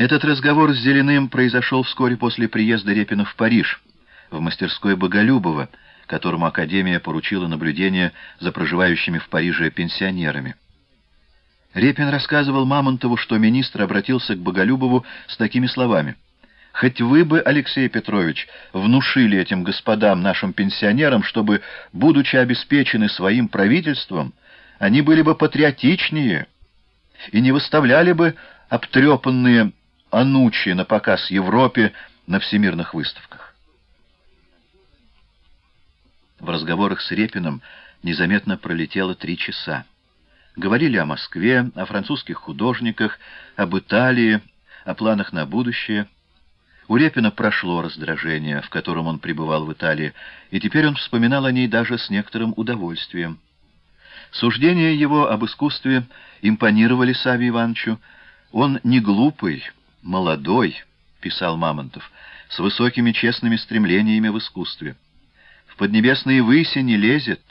Этот разговор с Зеленым произошел вскоре после приезда Репина в Париж, в мастерской Боголюбова, которому Академия поручила наблюдение за проживающими в Париже пенсионерами. Репин рассказывал Мамонтову, что министр обратился к Боголюбову с такими словами. «Хоть вы бы, Алексей Петрович, внушили этим господам, нашим пенсионерам, чтобы, будучи обеспечены своим правительством, они были бы патриотичнее и не выставляли бы обтрепанные анучи на показ Европе на всемирных выставках». В разговорах с Репиным незаметно пролетело три часа. Говорили о Москве, о французских художниках, об Италии, о планах на будущее. У Репина прошло раздражение, в котором он пребывал в Италии, и теперь он вспоминал о ней даже с некоторым удовольствием. Суждения его об искусстве импонировали Саве Ивановичу. «Он не глупый, молодой», — писал Мамонтов, — «с высокими честными стремлениями в искусстве. В поднебесные выси не лезет,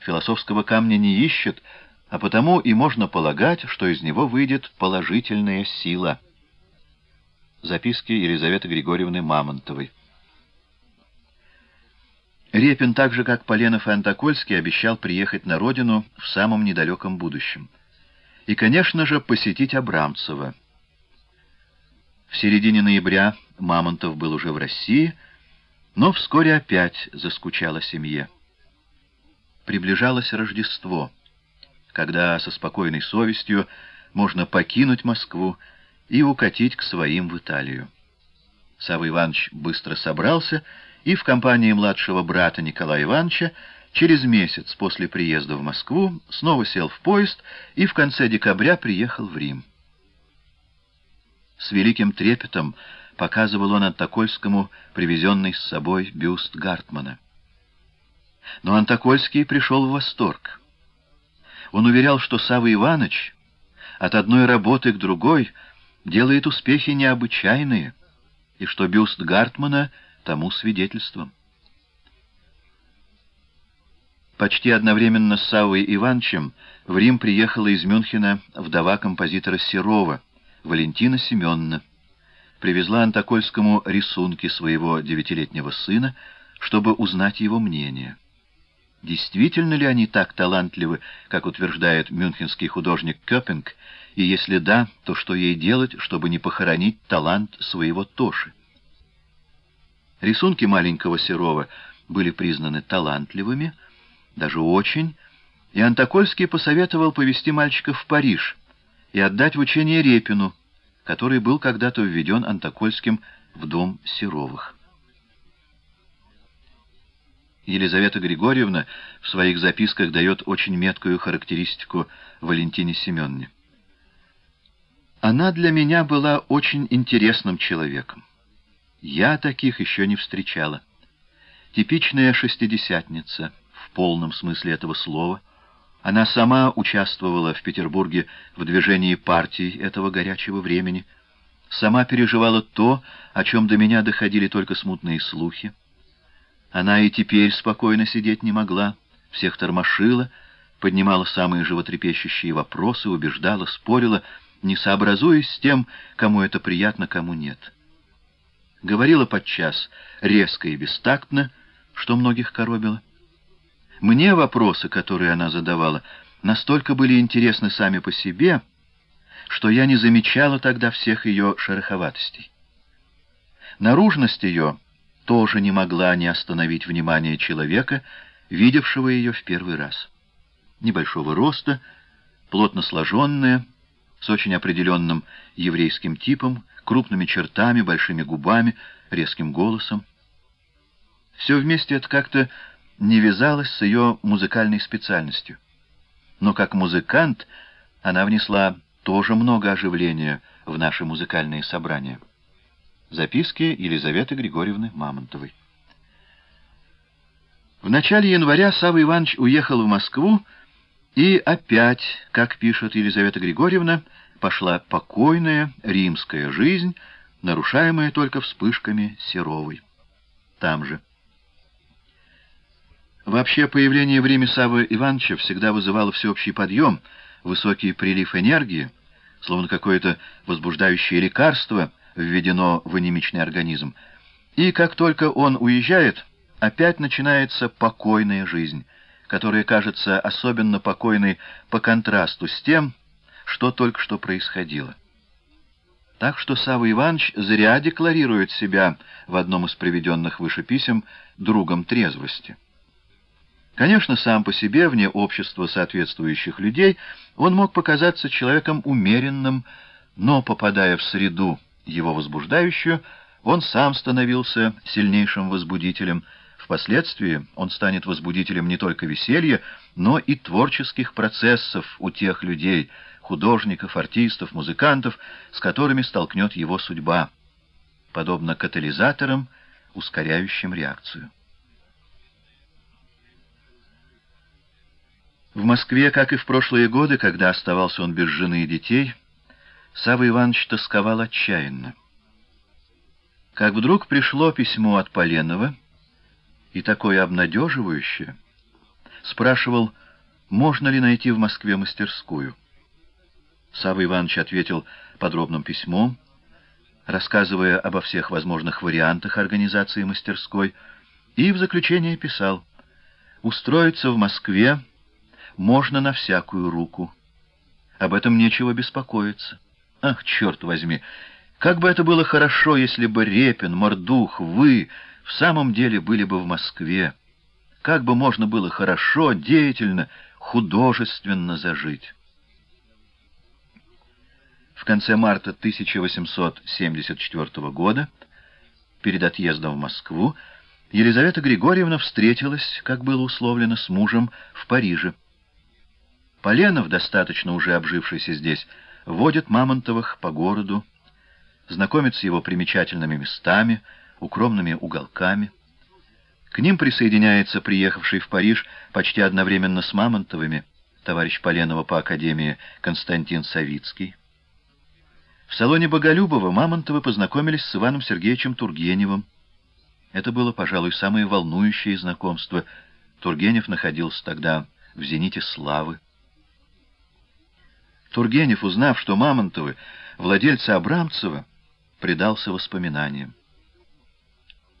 философского камня не ищет, а потому и можно полагать, что из него выйдет положительная сила. Записки Елизаветы Григорьевны Мамонтовой. Репин, так же как Поленов и Антокольский, обещал приехать на родину в самом недалеком будущем. И, конечно же, посетить Абрамцева. В середине ноября Мамонтов был уже в России, но вскоре опять заскучал о семье. Приближалось Рождество — когда со спокойной совестью можно покинуть Москву и укатить к своим в Италию. Савва Иванович быстро собрался и в компании младшего брата Николая Ивановича через месяц после приезда в Москву снова сел в поезд и в конце декабря приехал в Рим. С великим трепетом показывал он Антокольскому привезенный с собой бюст Гартмана. Но Антокольский пришел в восторг. Он уверял, что Савва Иванович от одной работы к другой делает успехи необычайные, и что бюст Гартмана тому свидетельством. Почти одновременно с Саввой Ивановичем в Рим приехала из Мюнхена вдова композитора Серова, Валентина Семеновна. Привезла Антокольскому рисунки своего девятилетнего сына, чтобы узнать его мнение. Действительно ли они так талантливы, как утверждает мюнхенский художник Köpping, и если да, то что ей делать, чтобы не похоронить талант своего Тоши? Рисунки маленького Серова были признаны талантливыми, даже очень, и Антокольский посоветовал повести мальчика в Париж и отдать в учение Репину, который был когда-то введен Антокольским в дом Серовых. Елизавета Григорьевна в своих записках дает очень меткую характеристику Валентине Семеновне. Она для меня была очень интересным человеком. Я таких еще не встречала. Типичная шестидесятница, в полном смысле этого слова. Она сама участвовала в Петербурге в движении партий этого горячего времени, сама переживала то, о чем до меня доходили только смутные слухи. Она и теперь спокойно сидеть не могла, всех тормошила, поднимала самые животрепещущие вопросы, убеждала, спорила, не сообразуясь с тем, кому это приятно, кому нет. Говорила подчас резко и бестактно, что многих коробило. Мне вопросы, которые она задавала, настолько были интересны сами по себе, что я не замечала тогда всех ее шероховатостей. Наружность ее тоже не могла не остановить внимание человека, видевшего ее в первый раз. Небольшого роста, плотно сложенная, с очень определенным еврейским типом, крупными чертами, большими губами, резким голосом. Все вместе это как-то не вязалось с ее музыкальной специальностью. Но как музыкант она внесла тоже много оживления в наши музыкальные собрания. Записки Елизаветы Григорьевны Мамонтовой. В начале января Савва Иванович уехал в Москву, и опять, как пишет Елизавета Григорьевна, пошла покойная римская жизнь, нарушаемая только вспышками Серовой. Там же. Вообще, появление в Риме Саввы Ивановича всегда вызывало всеобщий подъем, высокий прилив энергии, словно какое-то возбуждающее лекарство введено в анемичный организм. И как только он уезжает, опять начинается покойная жизнь, которая кажется особенно покойной по контрасту с тем, что только что происходило. Так что Савва Иванович зря декларирует себя в одном из приведенных выше писем другом трезвости. Конечно, сам по себе, вне общества соответствующих людей, он мог показаться человеком умеренным, но, попадая в среду его возбуждающую, он сам становился сильнейшим возбудителем. Впоследствии он станет возбудителем не только веселья, но и творческих процессов у тех людей, художников, артистов, музыкантов, с которыми столкнет его судьба, подобно катализаторам, ускоряющим реакцию. В Москве, как и в прошлые годы, когда оставался он без жены и детей, Савва Иванович тосковал отчаянно. Как вдруг пришло письмо от Поленова, и такое обнадеживающее, спрашивал, можно ли найти в Москве мастерскую. Савва Иванович ответил подробным письмом, рассказывая обо всех возможных вариантах организации мастерской, и в заключение писал «Устроиться в Москве можно на всякую руку. Об этом нечего беспокоиться. Ах, черт возьми, как бы это было хорошо, если бы Репин, Мордух, вы в самом деле были бы в Москве. Как бы можно было хорошо, деятельно, художественно зажить». В конце марта 1874 года, перед отъездом в Москву, Елизавета Григорьевна встретилась, как было условлено, с мужем в Париже. Поленов, достаточно уже обжившийся здесь, водит Мамонтовых по городу, знакомит с его примечательными местами, укромными уголками. К ним присоединяется приехавший в Париж почти одновременно с Мамонтовыми товарищ Поленова по Академии Константин Савицкий. В салоне Боголюбова Мамонтовы познакомились с Иваном Сергеевичем Тургеневым. Это было, пожалуй, самое волнующее знакомство. Тургенев находился тогда в зените славы. Тургенев, узнав, что Мамонтовы — владельцы Абрамцева, предался воспоминаниям.